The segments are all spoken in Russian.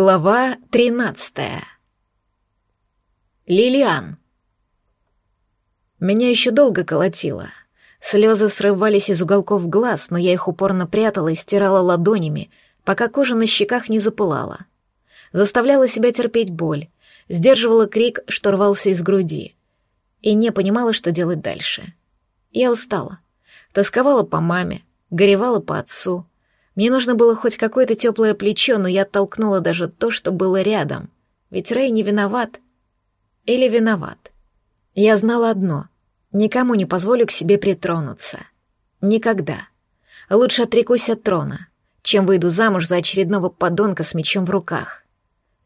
Глава тринадцатая. Лилиан. Меня еще долго колотило. Слезы срывались из уголков глаз, но я их упорно прятала и стирала ладонями, пока кожа на щеках не запылала. Заставляла себя терпеть боль, сдерживала крик, что рвался из груди. И не понимала, что делать дальше. Я устала. Тосковала по маме, горевала по отцу — мне нужно было хоть какое-то теплое плечо, но я оттолкнула даже то, что было рядом. Ведь Рэй не виноват. Или виноват. Я знала одно. Никому не позволю к себе притронуться. Никогда. Лучше отрекусь от трона, чем выйду замуж за очередного подонка с мечом в руках.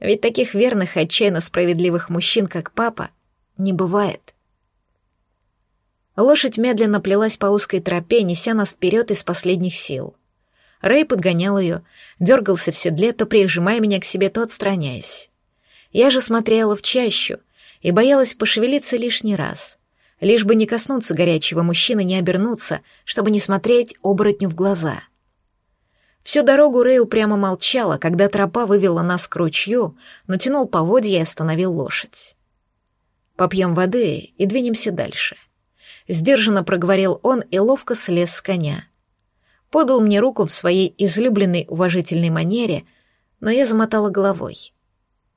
Ведь таких верных и отчаянно справедливых мужчин, как папа, не бывает. Лошадь медленно плелась по узкой тропе, неся нас вперед из последних сил — Рэй подгонял ее, дергался в седле, то прижимая меня к себе, то отстраняясь. Я же смотрела в чащу и боялась пошевелиться лишний раз, лишь бы не коснуться горячего мужчины, не обернуться, чтобы не смотреть оборотню в глаза. Всю дорогу Рэй упрямо молчала, когда тропа вывела нас к ручью, натянул поводья и остановил лошадь. «Попьем воды и двинемся дальше», — сдержанно проговорил он и ловко слез с коня — подал мне руку в своей излюбленной уважительной манере, но я замотала головой.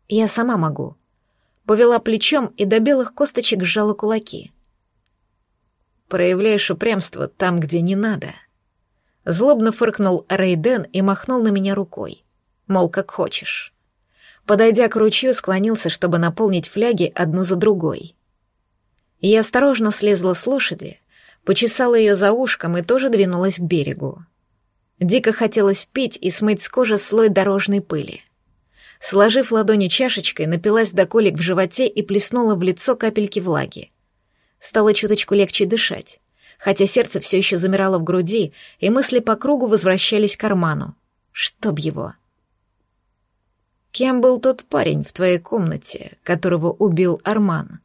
Я сама могу. Повела плечом и до белых косточек сжала кулаки. Проявляешь упрямство там, где не надо. Злобно фыркнул Рейден и махнул на меня рукой. Мол, как хочешь. Подойдя к ручью, склонился, чтобы наполнить фляги одну за другой. Я осторожно слезла с лошади, почесала ее за ушком и тоже двинулась к берегу. Дико хотелось пить и смыть с кожи слой дорожной пыли. Сложив ладони чашечкой, напилась до колик в животе и плеснула в лицо капельки влаги. Стало чуточку легче дышать, хотя сердце все еще замирало в груди, и мысли по кругу возвращались к карману. Чтоб его. «Кем был тот парень в твоей комнате, которого убил Арман?»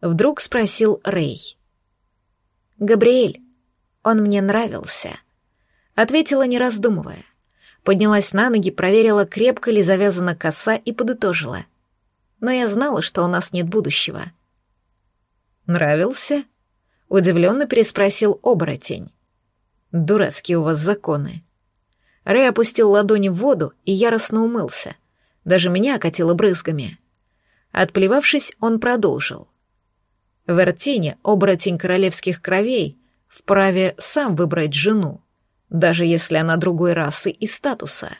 Вдруг спросил Рэй. «Габриэль. Он мне нравился». Ответила, не раздумывая. Поднялась на ноги, проверила, крепко ли завязана коса и подытожила. Но я знала, что у нас нет будущего. «Нравился?» — удивленно переспросил оборотень. «Дурацкие у вас законы». Рэй опустил ладони в воду и яростно умылся. Даже меня окатило брызгами. Отплевавшись, он продолжил. В Эртине оборотень королевских кровей вправе сам выбрать жену даже если она другой расы и статуса.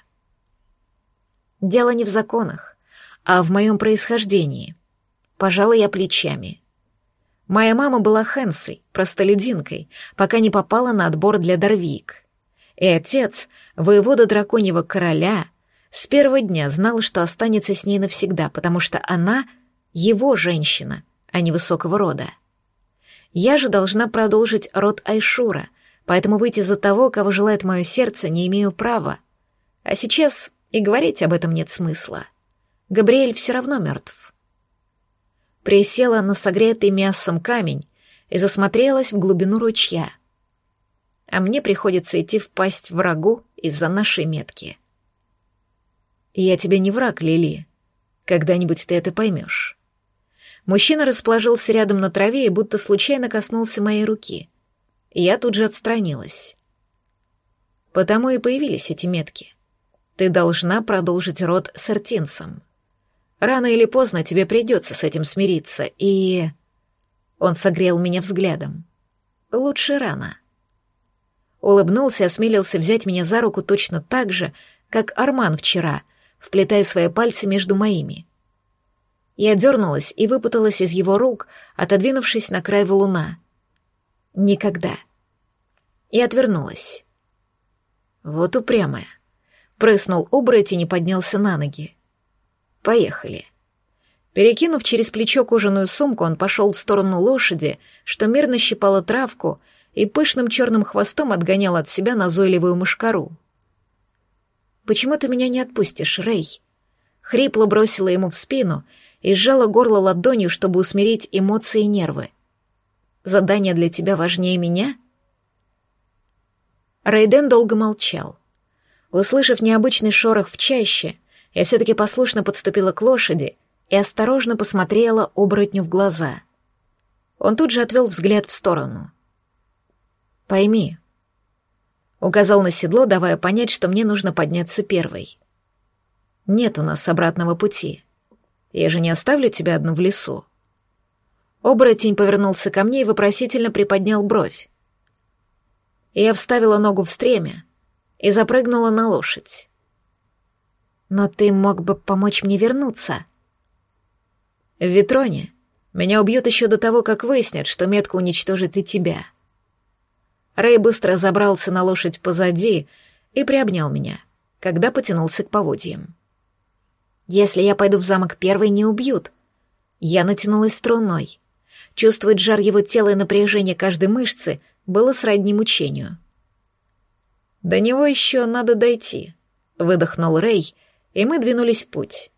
Дело не в законах, а в моем происхождении. Пожалуй, я плечами. Моя мама была Хэнсой, простолюдинкой, пока не попала на отбор для Дарвик. И отец, воевода драконьего короля, с первого дня знал, что останется с ней навсегда, потому что она — его женщина, а не высокого рода. Я же должна продолжить род Айшура, поэтому выйти за того, кого желает мое сердце, не имею права. А сейчас и говорить об этом нет смысла. Габриэль все равно мертв. Присела на согретый мясом камень и засмотрелась в глубину ручья. А мне приходится идти в пасть врагу из-за нашей метки. Я тебе не враг, Лили. Когда-нибудь ты это поймешь. Мужчина расположился рядом на траве и будто случайно коснулся моей руки — я тут же отстранилась. Потому и появились эти метки. Ты должна продолжить род с Артинсом. Рано или поздно тебе придется с этим смириться, и... Он согрел меня взглядом. Лучше рано. Улыбнулся, осмелился взять меня за руку точно так же, как Арман вчера, вплетая свои пальцы между моими. Я дернулась и выпуталась из его рук, отодвинувшись на край валуна. Никогда и отвернулась. Вот упрямая. Прыснул оборотень и поднялся на ноги. Поехали. Перекинув через плечо кожаную сумку, он пошел в сторону лошади, что мирно щипала травку и пышным черным хвостом отгонял от себя назойливую мышкару. «Почему ты меня не отпустишь, Рэй?» Хрипло бросила ему в спину и сжала горло ладонью, чтобы усмирить эмоции и нервы. «Задание для тебя важнее меня?» Рейден долго молчал. Услышав необычный шорох в чаще, Я все-таки послушно подступила к лошади и осторожно посмотрела оборотню в глаза. Он тут же отвел взгляд в сторону. «Пойми», — указал на седло, давая понять, что мне нужно подняться первой. «Нет у нас обратного пути. Я же не оставлю тебя одну в лесу». Оборотень повернулся ко мне и вопросительно приподнял бровь. Я вставила ногу в стремя и запрыгнула на лошадь. «Но ты мог бы помочь мне вернуться», в Ветроне меня убьют еще до того, как выяснят, что метка уничтожит и тебя. Рэй быстро забрался на лошадь позади и приобнял меня, когда потянулся к поводьям. Если я пойду в замок первой, не убьют. Я натянулась струной. Чувствовать жар его тела и напряжение каждой мышцы было сродни мучению. «До него еще надо дойти», — выдохнул Рэй, и мы двинулись в путь.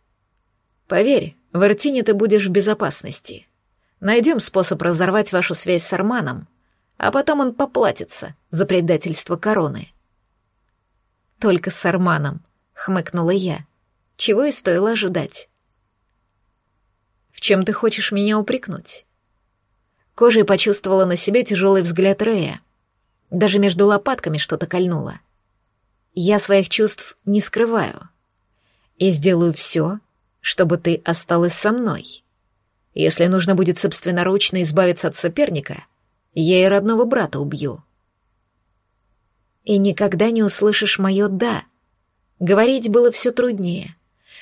«Поверь, в Иртине ты будешь в безопасности. Найдем способ разорвать вашу связь с Арманом, а потом он поплатится за предательство короны. Только с Арманом, хмыкнула я. Чего и стоило ожидать. В чем ты хочешь меня упрекнуть? Кожей почувствовала на себе тяжелый взгляд Рея. Даже между лопатками что-то кольнуло. Я своих чувств не скрываю. И сделаю все, чтобы ты осталась со мной. Если нужно будет собственноручно избавиться от соперника, я и родного брата убью. И никогда не услышишь мое «да». Говорить было все труднее.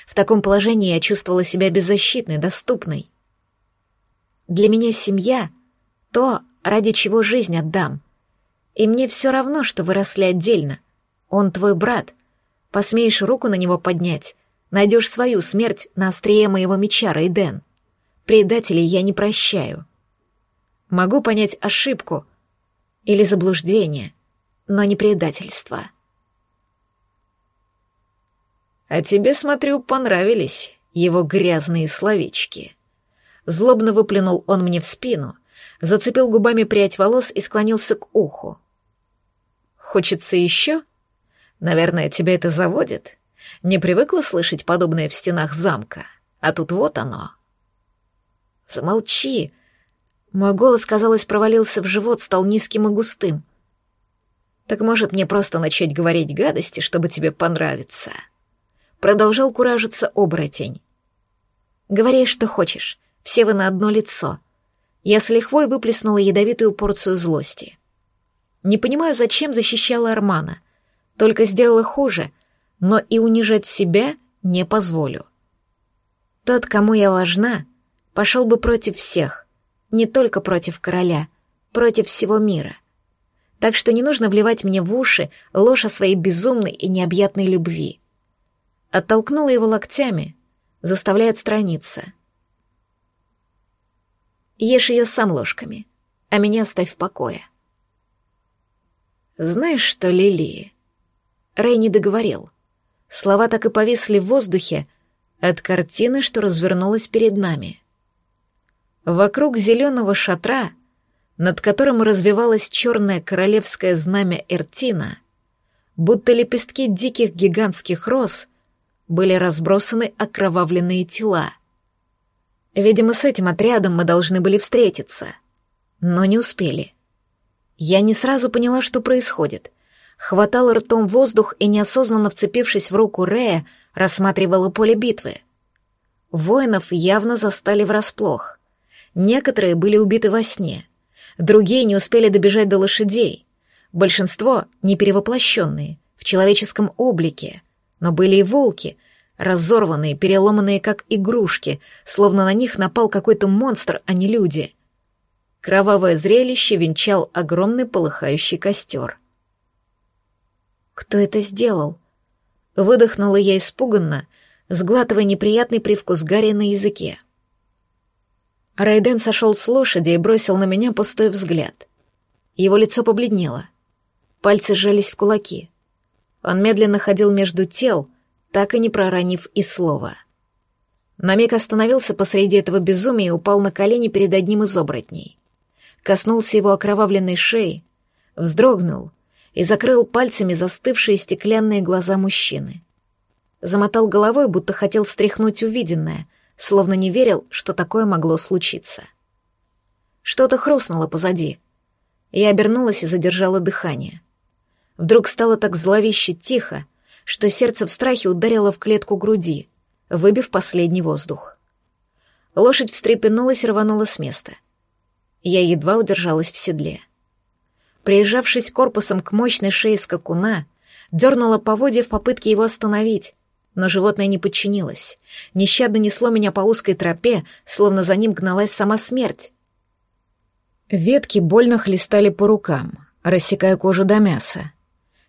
В таком положении я чувствовала себя беззащитной, доступной. Для меня семья — то, ради чего жизнь отдам. И мне все равно, что выросли отдельно. Он твой брат. Посмеешь руку на него поднять, Найдешь свою смерть на острие моего меча, Рейден. Предателей я не прощаю. Могу понять ошибку или заблуждение, но не предательство. А тебе, смотрю, понравились его грязные словечки. Злобно выплюнул он мне в спину, зацепил губами прядь волос и склонился к уху. Хочется еще? Наверное, тебя это заводит? Не привыкла слышать подобное в стенах замка, а тут вот оно. Замолчи. Мой голос, казалось, провалился в живот, стал низким и густым. Так может мне просто начать говорить гадости, чтобы тебе понравиться? Продолжал куражиться оборотень. Говори, что хочешь, все вы на одно лицо. Я с лихвой выплеснула ядовитую порцию злости. Не понимаю, зачем защищала Армана. Только сделала хуже, но и унижать себя не позволю. Тот, кому я важна, пошел бы против всех, не только против короля, против всего мира. Так что не нужно вливать мне в уши ложь о своей безумной и необъятной любви. Оттолкнула его локтями, заставляя отстраниться. Ешь ее сам ложками, а меня оставь в покое. Знаешь что, Лили? Рэй не договорил — Слова так и повисли в воздухе от картины, что развернулась перед нами. Вокруг зеленого шатра, над которым развивалось черное королевское знамя Эртина, будто лепестки диких гигантских роз, были разбросаны окровавленные тела. Видимо, с этим отрядом мы должны были встретиться, но не успели. Я не сразу поняла, что происходит — хватала ртом воздух и, неосознанно вцепившись в руку Рея, рассматривала поле битвы. Воинов явно застали врасплох. Некоторые были убиты во сне, другие не успели добежать до лошадей. Большинство — неперевоплощенные, в человеческом облике, но были и волки, разорванные, переломанные как игрушки, словно на них напал какой-то монстр, а не люди. Кровавое зрелище венчал огромный полыхающий костер — кто это сделал? Выдохнула я испуганно, сглатывая неприятный привкус гари на языке. Райден сошел с лошади и бросил на меня пустой взгляд. Его лицо побледнело. Пальцы сжались в кулаки. Он медленно ходил между тел, так и не проронив и слова. На миг остановился посреди этого безумия и упал на колени перед одним из оборотней. Коснулся его окровавленной шеи, вздрогнул и закрыл пальцами застывшие стеклянные глаза мужчины. замотал головой, будто хотел стряхнуть увиденное, словно не верил, что такое могло случиться. Что-то хрустнуло позади. Я обернулась и задержала дыхание. Вдруг стало так зловеще тихо, что сердце в страхе ударило в клетку груди, выбив последний воздух. Лошадь встрепенулась и рванула с места. Я едва удержалась в седле. Приезжавшись корпусом к мощной шее скакуна, дернула поводья в попытке его остановить, но животное не подчинилось. Нещадно несло меня по узкой тропе, словно за ним гналась сама смерть. Ветки больно хлестали по рукам, рассекая кожу до мяса.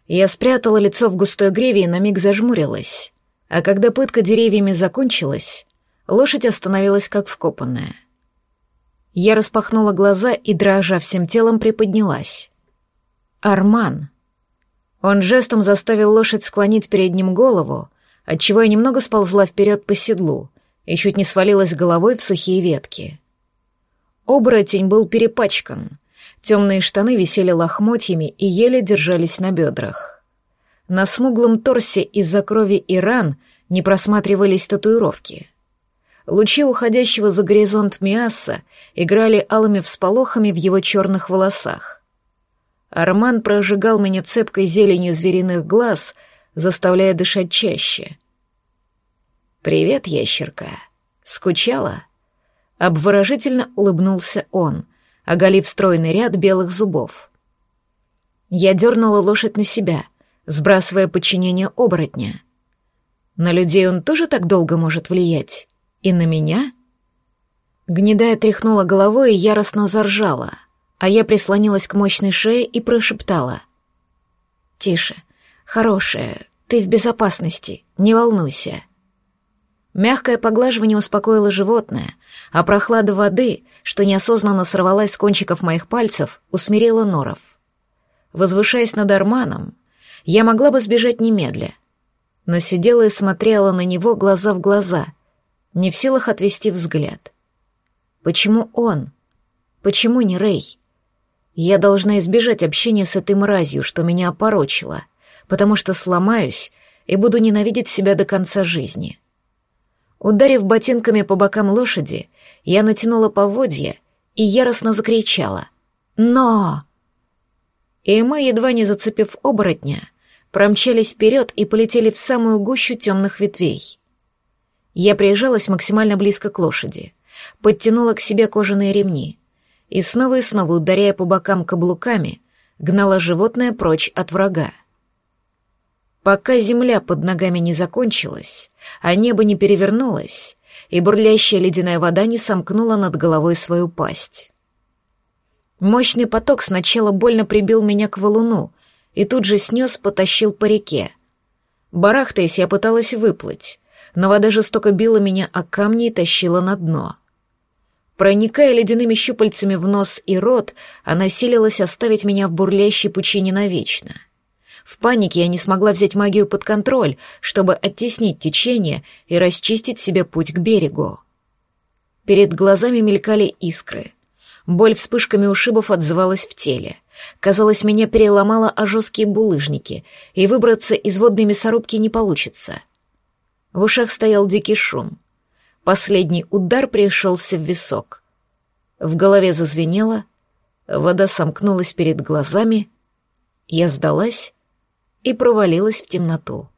Я спрятала лицо в густой греве и на миг зажмурилась. А когда пытка деревьями закончилась, лошадь остановилась как вкопанная. Я распахнула глаза и, дрожа всем телом, приподнялась. Арман. Он жестом заставил лошадь склонить перед ним голову, отчего я немного сползла вперед по седлу и чуть не свалилась головой в сухие ветки. Оборотень был перепачкан. Темные штаны висели лохмотьями и еле держались на бедрах. На смуглом торсе из-за крови и ран не просматривались татуировки. Лучи уходящего за горизонт Миаса играли алыми всполохами в его черных волосах. Арман прожигал меня цепкой зеленью звериных глаз — заставляя дышать чаще. «Привет, ящерка. Скучала?» Обворожительно улыбнулся он, оголив стройный ряд белых зубов. Я дернула лошадь на себя, сбрасывая подчинение оборотня. На людей он тоже так долго может влиять? И на меня? Гнедая тряхнула головой и яростно заржала, а я прислонилась к мощной шее и прошептала. «Тише, хорошая, ты в безопасности, не волнуйся. Мягкое поглаживание успокоило животное, а прохлада воды, что неосознанно сорвалась с кончиков моих пальцев, усмирила норов. Возвышаясь над Арманом, я могла бы сбежать немедля, но сидела и смотрела на него глаза в глаза, не в силах отвести взгляд. Почему он? Почему не Рэй? Я должна избежать общения с этой мразью, что меня опорочила — потому что сломаюсь и буду ненавидеть себя до конца жизни. Ударив ботинками по бокам лошади, я натянула поводья и яростно закричала «Но!». И мы, едва не зацепив оборотня, промчались вперед и полетели в самую гущу темных ветвей. Я приезжалась максимально близко к лошади, подтянула к себе кожаные ремни и снова и снова, ударяя по бокам каблуками, гнала животное прочь от врага. Пока земля под ногами не закончилась, а небо не перевернулось, и бурлящая ледяная вода не сомкнула над головой свою пасть. Мощный поток сначала больно прибил меня к валуну и тут же снес, потащил по реке. Барахтаясь, я пыталась выплыть, но вода жестоко била меня о камни и тащила на дно. Проникая ледяными щупальцами в нос и рот, она силилась оставить меня в бурлящей пучине навечно — в панике я не смогла взять магию под контроль, чтобы оттеснить течение и расчистить себе путь к берегу. Перед глазами мелькали искры. Боль вспышками ушибов отзывалась в теле. Казалось, меня переломало о жесткие булыжники, и выбраться из водной мясорубки не получится. В ушах стоял дикий шум. Последний удар пришелся в висок. В голове зазвенело, вода сомкнулась перед глазами, я сдалась и провалилась в темноту.